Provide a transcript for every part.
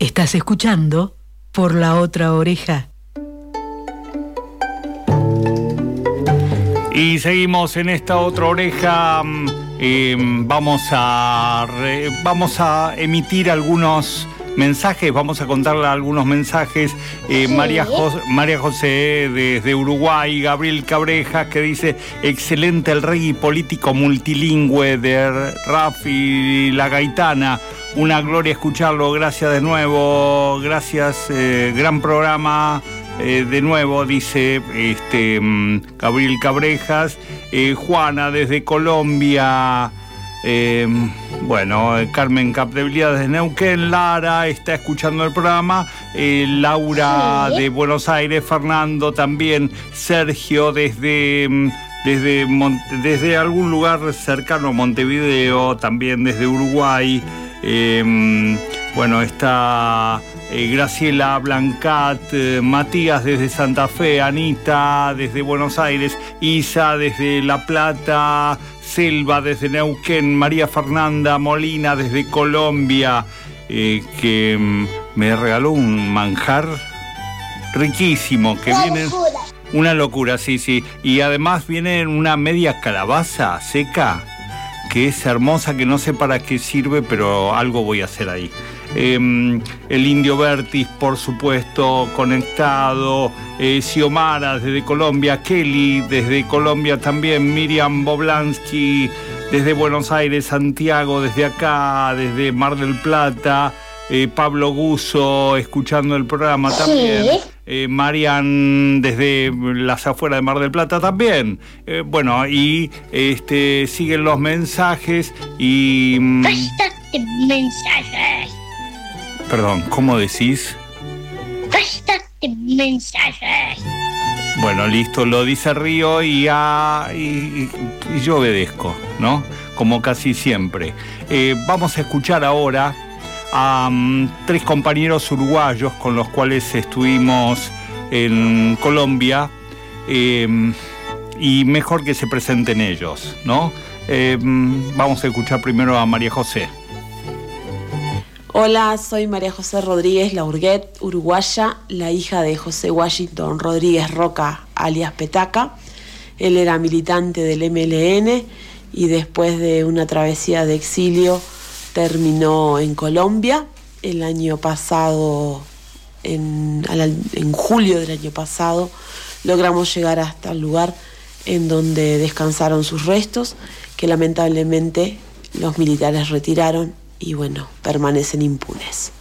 Estás escuchando por la otra oreja. Y seguimos en esta otra oreja. Mm, eh, vamos, a vamos a emitir algunos mensajes, vamos a contarle algunos mensajes. Eh, María, María José desde Uruguay, Gabriel Cabrejas que dice, excelente el rey político multilingüe de Rafi La Gaitana. Una gloria escucharlo, gracias de nuevo, gracias, eh, gran programa. Eh, de nuevo, dice este, mm, Gabriel Cabrejas, Juana desde Colombia, bueno, Carmen Capdebilidad desde Neuquén, Lara está escuchando el programa, Laura de Buenos Aires, Fernando también, Sergio desde mm, desde, desde algún lugar cercano a Montevideo, también desde Uruguay. Em, bueno, está eh, Graciela Blancat, eh, Matías desde Santa Fe, Anita desde Buenos Aires, Isa desde La Plata, Selva desde Neuquén, María Fernanda Molina desde Colombia, eh, que mm, me regaló un manjar riquísimo, que viene... Una locura, sí, sí. Y además viene una media calabaza seca, que es hermosa, que no sé para qué sirve, pero algo voy a hacer ahí. Em, el Indio Vertis, por supuesto, conectado, eh, Xiomara desde Colombia, Kelly desde Colombia también, Miriam Boblansky desde Buenos Aires, Santiago desde acá, desde Mar del Plata, eh, Pablo Guso escuchando el programa también. Eh, Marian desde las afueras de Mar del Plata también. Eh, bueno, y este siguen los mensajes y. Mm, mensajes. Perdón, ¿cómo decís? mensajes. Bueno, listo, lo dice Río y, y, yo obedezco, ¿no? Como casi siempre. Eh, vamos a escuchar ahora a mm, tres compañeros uruguayos con los cuales estuvimos en Colombia em, y mejor que se presenten ellos, ¿no? Em, vamos a escuchar primero a María José. Hola, soy María José Rodríguez Laurguet, uruguaya, la hija de José Washington Rodríguez Roca, alias Petaca. Él era militante del MLN y después de una travesía de exilio terminó en Colombia. El año pasado, en, en julio del año pasado, logramos llegar hasta el lugar en donde descansaron sus restos, que lamentablemente los militares retiraron y bueno, permanecen impunes.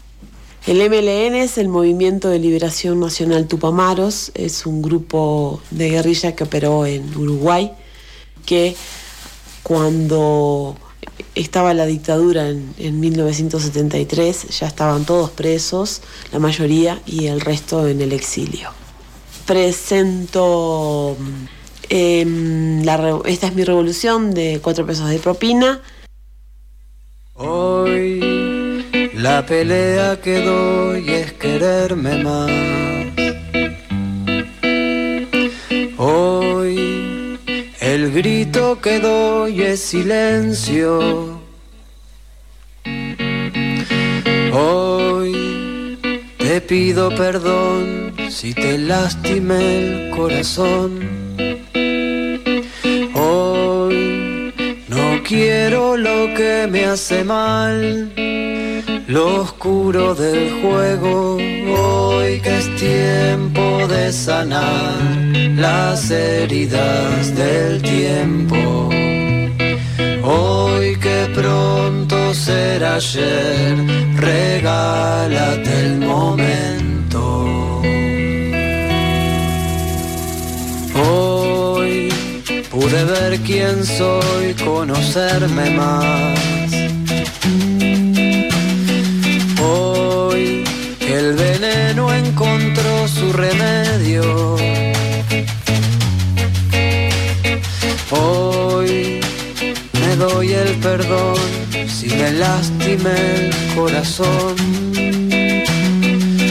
El MLN es el Movimiento de Liberación Nacional Tupamaros, es un grupo de guerrilla que operó en Uruguay, que cuando estaba la dictadura en, 1973, ya estaban todos presos, la mayoría, y el resto en el exilio. Presento, em, esta es mi revolución de cuatro pesos de propina. Hoy la pelea que doy es quererme más. Hoy el grito que doy es silencio. Hoy te pido perdón si te lastimé el corazón. Quiero lo que me hace mal, lo oscuro del juego, hoy que es tiempo de sanar las heridas del tiempo. Hoy que pronto será ayer, regálate el momento. Pude ver quién soy, conocerme más. Hoy el veneno encontró su remedio. Hoy me doy el perdón si me lastime el corazón.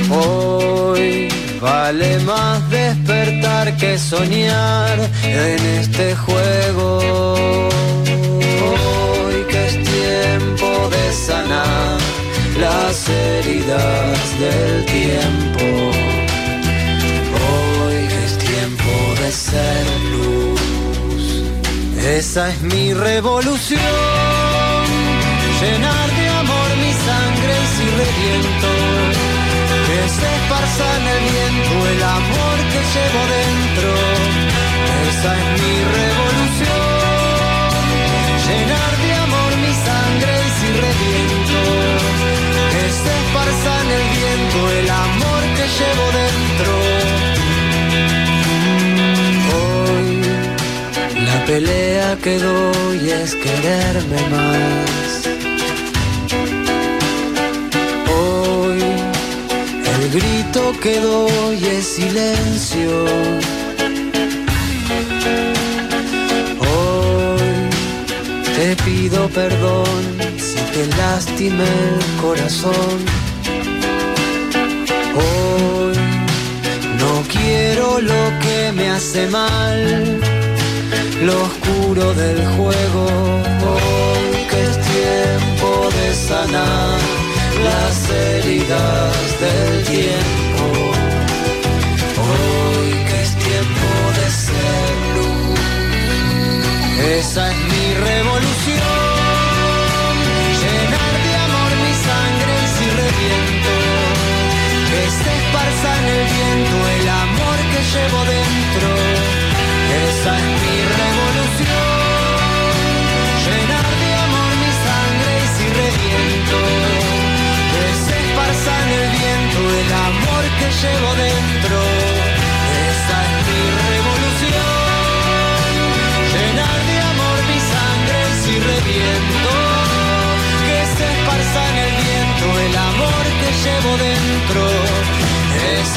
Hoy Vale más despertar que soñar en este juego. Hoy que es tiempo de sanar las heridas del tiempo. Hoy es tiempo de ser luz. Esa es mi revolución. Llenar de amor mi sangre si reviento. Se esparza en el viento el amor que llevo dentro. Esa es mi revolución. Llenar de amor mi sangre si reviento. Que se esparza en el viento el amor que llevo dentro. Hoy la pelea que doy es quererme más. Grito que doy es silencio. Hoy te pido perdón si te lastimé el corazón. Hoy no quiero lo que me hace mal, lo oscuro del juego. Hoy que es tiempo de sanar las heridas del tiempo. Hoy que es tiempo de ser luz. Esa es mi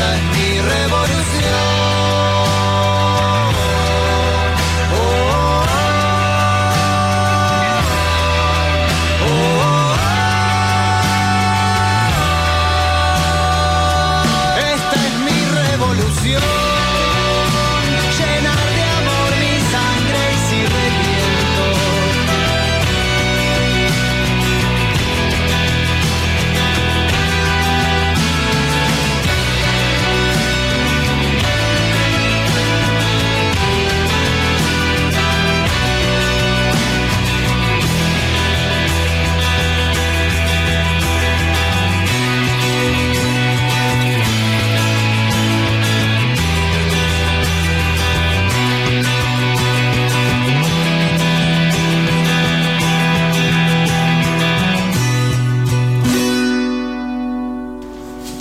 Esa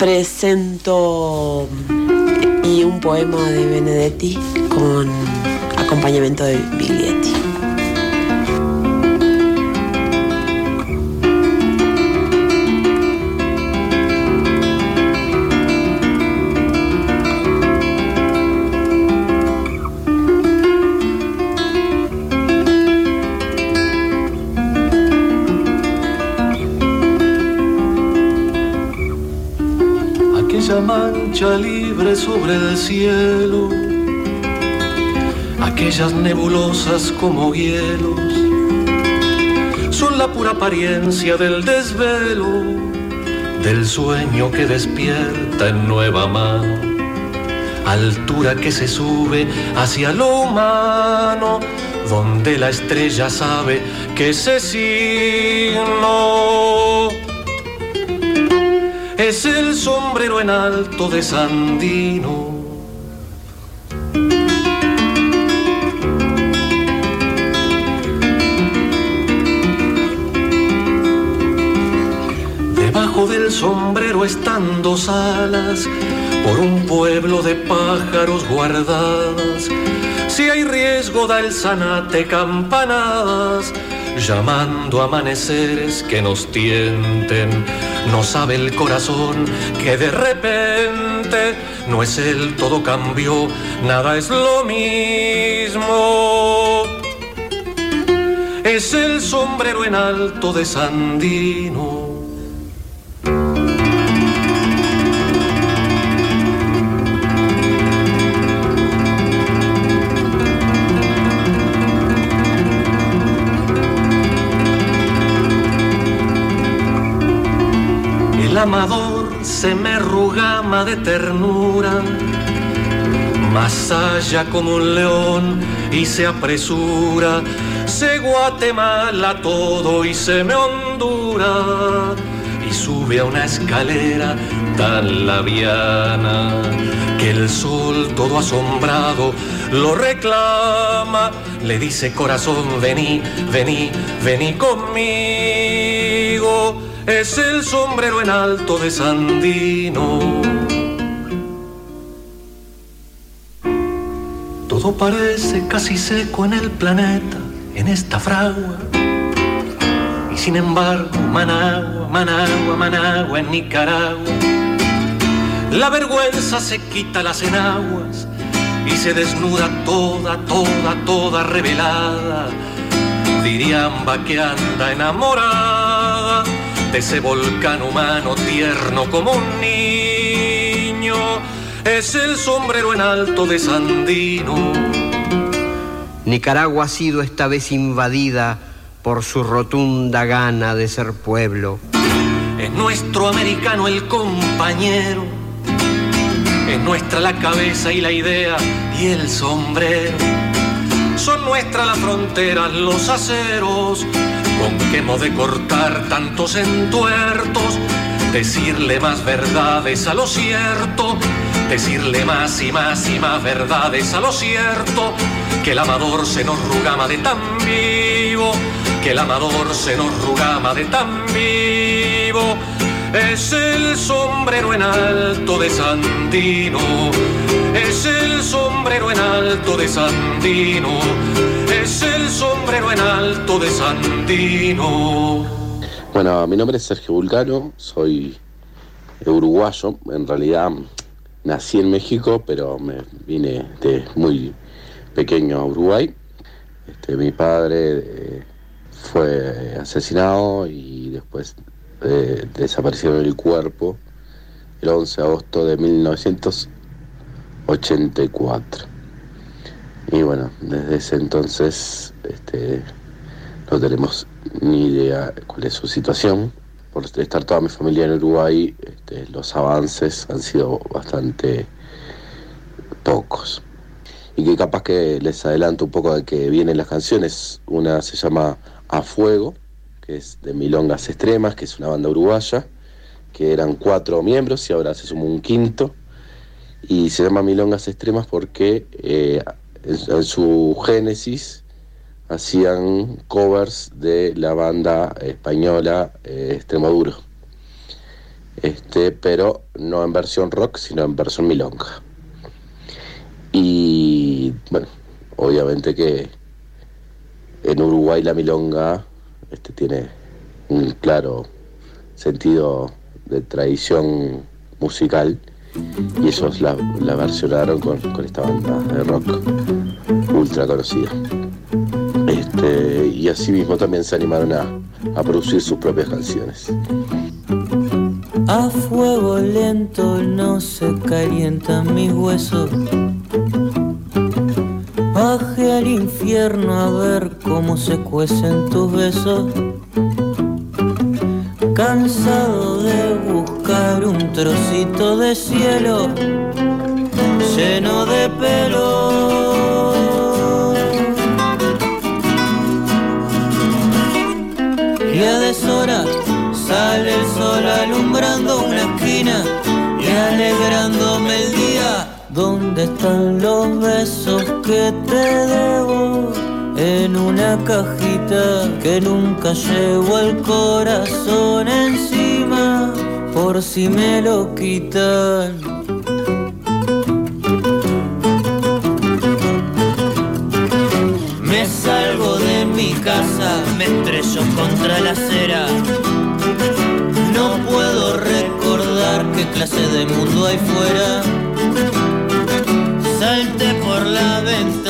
Presento y un poema de Benedetti con acompañamiento de Biglietti. Libre sobre el cielo, aquellas nebulosas como hielos, son la pura apariencia del desvelo, del sueño que despierta en nueva mano, altura que se sube hacia lo humano, donde la estrella sabe que ese signo es el sombrero en alto de Sandino. Debajo del sombrero están dos alas por un pueblo de pájaros guardadas. Si hay riesgo da el zanate campanadas, llamando amaneceres que nos tienten. No sabe el corazón que de repente no es el todo cambió, nada es lo mismo. Es el sombrero en alto de Sandino. Amador se me rugama de ternura, más allá como un león y se apresura, se Guatemala todo y se me hondura. Y sube a una escalera tan labiana que el sol todo asombrado lo reclama, le dice corazón, vení, vení, vení conmigo, es el sombrero en alto de Sandino. Todo parece casi seco en el planeta, en esta fragua. Y sin embargo, Managua, Managua, Managua en Nicaragua. La vergüenza se quita las enaguas y se desnuda toda, toda, toda revelada. Diriamba que anda enamorada de ese volcán humano tierno como un niño. Es el sombrero en alto de Sandino. Nicaragua ha sido esta vez invadida por su rotunda gana de ser pueblo. Es nuestro americano el compañero. Es nuestra la cabeza y la idea y el sombrero. Son nuestras las fronteras, los aceros. Con que hemos de cortar tantos entuertos. Decirle más verdades a lo cierto. Decirle más y más y más verdades a lo cierto. Que el amador se nos rugama de tan vivo. Que el amador se nos rugama de tan vivo es el sombrero en alto de Sandino, es el sombrero en alto de Sandino, es el sombrero en alto de Sandino. Bueno, mi nombre es Sergio Vulcano, soy uruguayo, en realidad nací en México, pero me vine de muy pequeño a Uruguay. Este, mi padre eh, fue asesinado y después eh, desapareció el cuerpo el 11 de agosto de 1984. Y bueno, desde ese entonces este, no tenemos ni idea cuál es su situación. Por estar toda mi familia en Uruguay, este, los avances han sido bastante pocos. Y que capaz que les adelanto un poco de que vienen las canciones. Una se llama A Fuego, que es de Milongas Extremas, que es una banda uruguaya, que eran cuatro miembros y ahora se sumó un quinto. Y se llama Milongas Extremas porque eh, en, su génesis hacían covers de la banda española eh. Este, pero no en versión rock, sino en versión milonga. Y bueno, obviamente que en Uruguay la milonga este, tiene un claro sentido de tradición musical y ellos la, la versionaron con, con, esta banda de rock ultra conocida. Este, y así mismo también se animaron a, a producir sus propias canciones. A fuego lento no se calientan mis huesos. Baje al infierno a ver cómo se cuecen tus besos. Cansado de buscar un trocito de cielo lleno de pelo. Y a deshora sale el sol alumbrando una esquina y alegrándome el día. ¿Dónde están los besos que te debo? En una cajita que nunca llevo el corazón encima por si me lo quitan. Me salgo de mi casa, me estrello contra la acera. No puedo recordar qué clase de mundo hay fuera. Salté por la ventana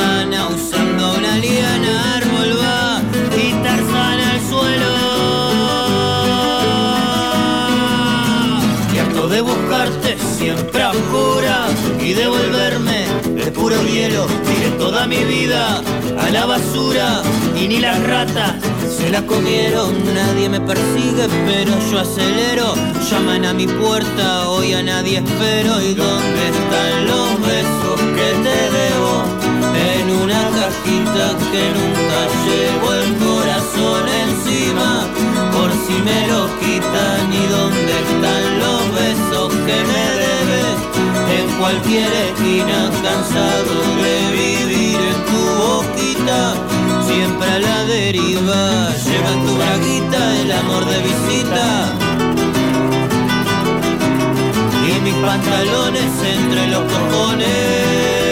y devolverme el puro hielo. Tiré toda mi vida a la basura y ni las ratas se la comieron. Nadie me persigue, pero yo acelero. Llaman a mi puerta, hoy a nadie espero. ¿Y dónde están los besos que te debo? En una cajita que nunca llevo el corazón encima. Por si me lo quitan, ¿y dónde están los besos que me debes? Cualquier esquina, cansado de vivir en tu boquita siempre a la deriva. Lleva tu braguita el amor de visita. Y mis pantalones entre los cojones.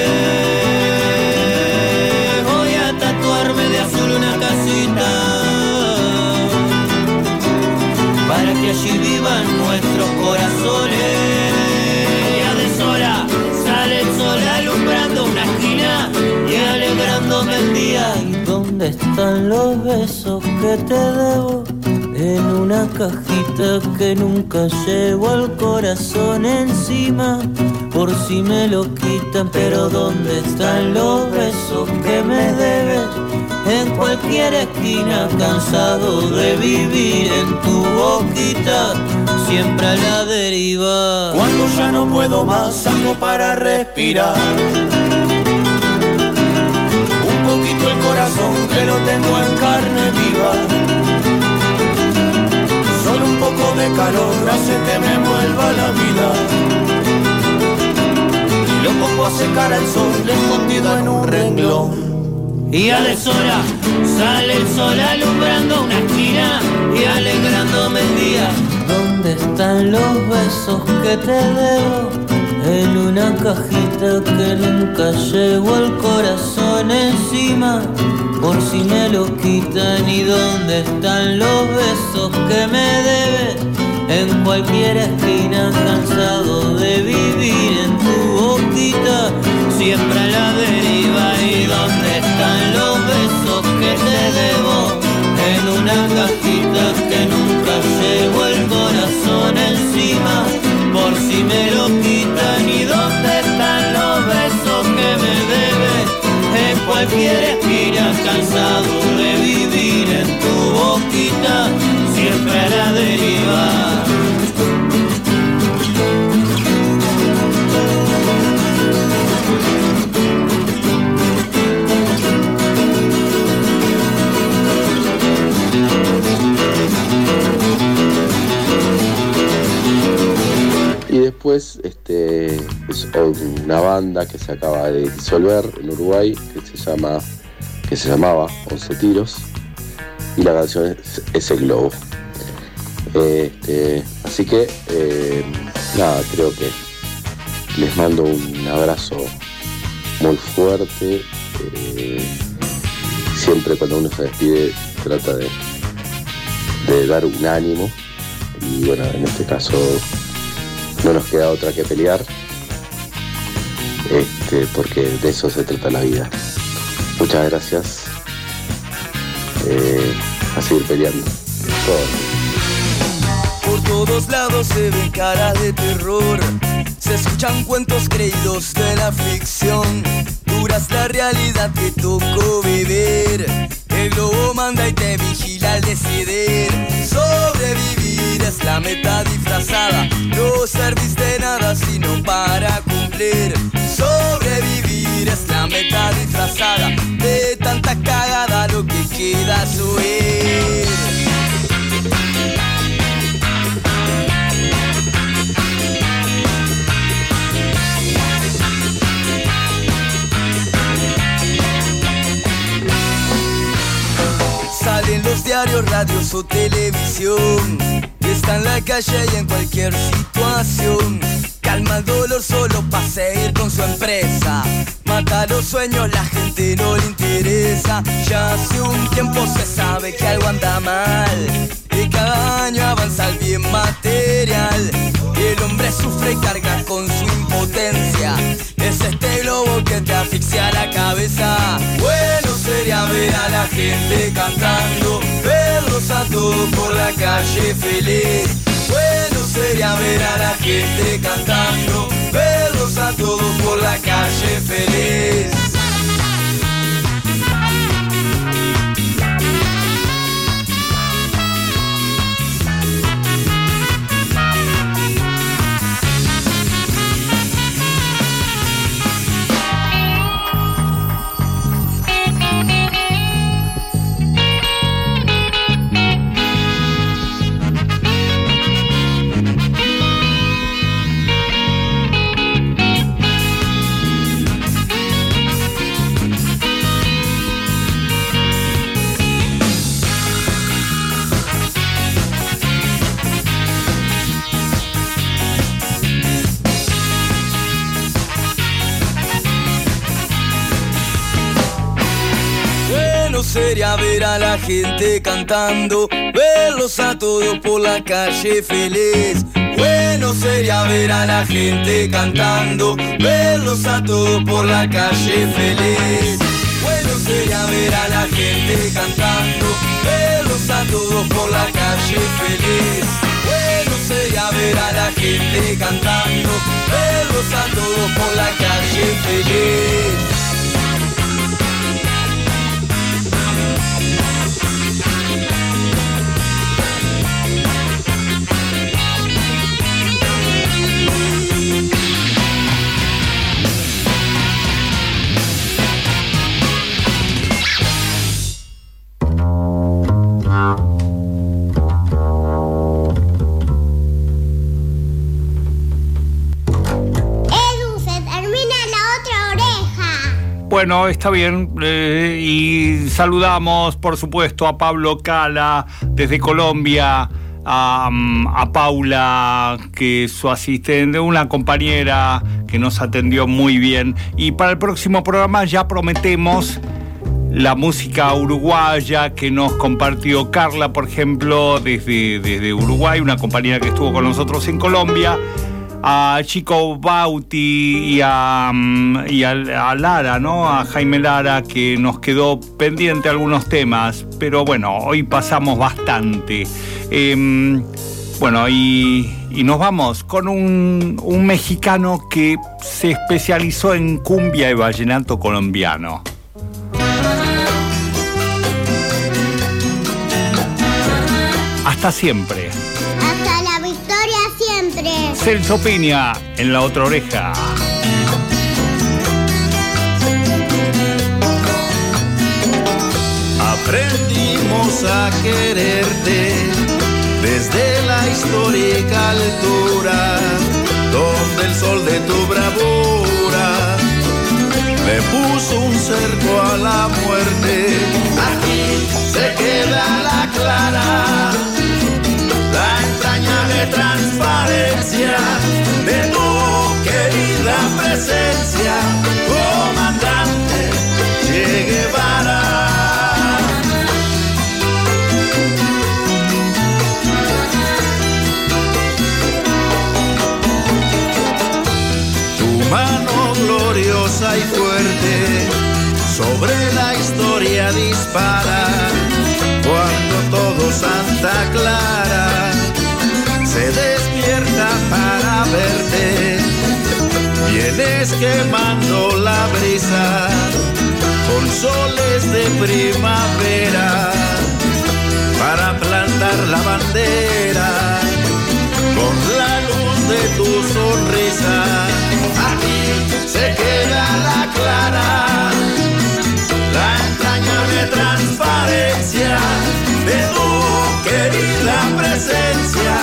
Están los besos que te debo? En una cajita que nunca llevo al corazón encima. Por si me lo quitan, pero ¿dónde están los besos que me debes? En cualquier esquina, cansado de vivir en tu boquita, siempre a la deriva. Cuando ya no puedo más, salgo para respirar. Tengo en carne viva. Solo un poco de calor hace que me vuelva la vida. Y lo pongo a secar al sol escondido en un renglón. Y a deshora sale el sol alumbrando una esquina y alegrándome el día. ¿Dónde están los besos que te debo? En una cajita que nunca llevo el corazón encima. Por si me lo quitan y dónde están los besos que me debes. En cualquier esquina cansado de vivir en tu boquita, siempre a la deriva. ¿Y dónde están los besos que te debo? En una cajita que nunca En cualquier esquina cansado de vivir en tu boquita, siempre a la deriva. Este, es una banda que se acaba de disolver en Uruguay que se llama que se llamaba Once Tiros y la canción es Ese Globo. Este, así que eh, nada, creo que les mando un abrazo muy fuerte. eh, siempre cuando uno se despide trata de, de dar un ánimo y bueno, en este caso no nos queda otra que pelear, este, porque de eso se trata la vida. Muchas gracias. Eh, a seguir peleando. Por todos lados se ven caras de terror. Se escuchan cuentos creídos de la ficción. Dura es la realidad que tocó vivir. El globo manda y te vigila al decidir. Sobrevivir es la meta disfrazada. No servís de nada sino para cumplir. Sobrevivir es la meta disfrazada. De tanta cagada lo que queda es huir. Los diarios, radios o televisión. Y está en la calle y en cualquier situación. Calma el dolor solo para seguir con su empresa. Mata los sueños, la gente no le interesa. Ya hace un tiempo se sabe que algo anda mal. Y cada año avanza el bien material. El hombre sufre y carga con su impotencia. Es este globo que te asfixia la cabeza. Bueno sería ver a la gente cantando, verlos a todos por la calle feliz. Bueno sería ver a la gente cantando, verlos a todos por la calle feliz. Ver a la gente cantando, verlos a todos por la calle feliz. Bueno sería ver a la gente cantando, verlos a todos por la calle feliz. Bueno sería ver a la gente cantando, verlos a todos por la calle feliz. Bueno sería ver a la gente cantando, verlos a todos por la calle feliz. Bueno, está bien. eh, y saludamos, por supuesto, a Pablo Cala desde Colombia, a, mm, a Paula, que es su asistente, una compañera que nos atendió muy bien. Y para el próximo programa ya prometemos la música uruguaya que nos compartió Carla, por ejemplo, desde, desde Uruguay, una compañera que estuvo con nosotros en Colombia a Chico Bauti y a, mm, y Lara, ¿no? A Jaime Lara, que nos quedó pendiente algunos temas, pero bueno, hoy pasamos bastante. Em, bueno, y, y nos vamos con un, un mexicano que se especializó en cumbia y vallenato colombiano. Hasta siempre. Hasta la victoria siempre. Celso Piña en la otra oreja. Aprendimos a quererte desde la histórica altura, donde el sol de tu bravura le puso un cerco a la muerte. Aquí se queda la clara, la transparencia de tu querida presencia, comandante Che Guevara. Tu mano gloriosa y fuerte sobre la historia dispara cuando todo Santa Clara se despierta para verte. Vienes quemando la brisa con soles de primavera para plantar la bandera con la luz de tu sonrisa. Aquí se queda la clara, la entrañable transparencia querida presencia,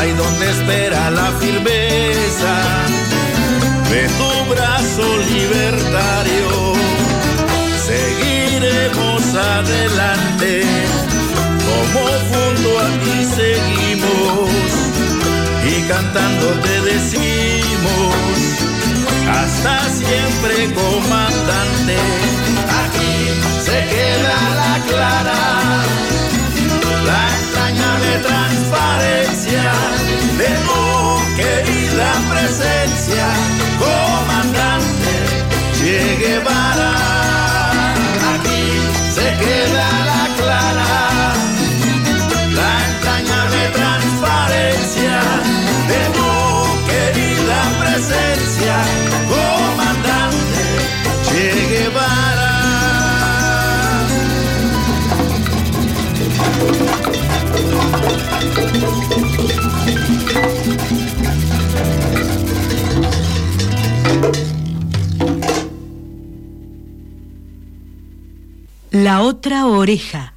ahí donde espera la firmeza de tu brazo libertario. Seguiremos adelante, como junto a ti seguimos y cantando te decimos. Hasta siempre, comandante. Aquí se queda la clara, la entrañable transparencia otra oreja.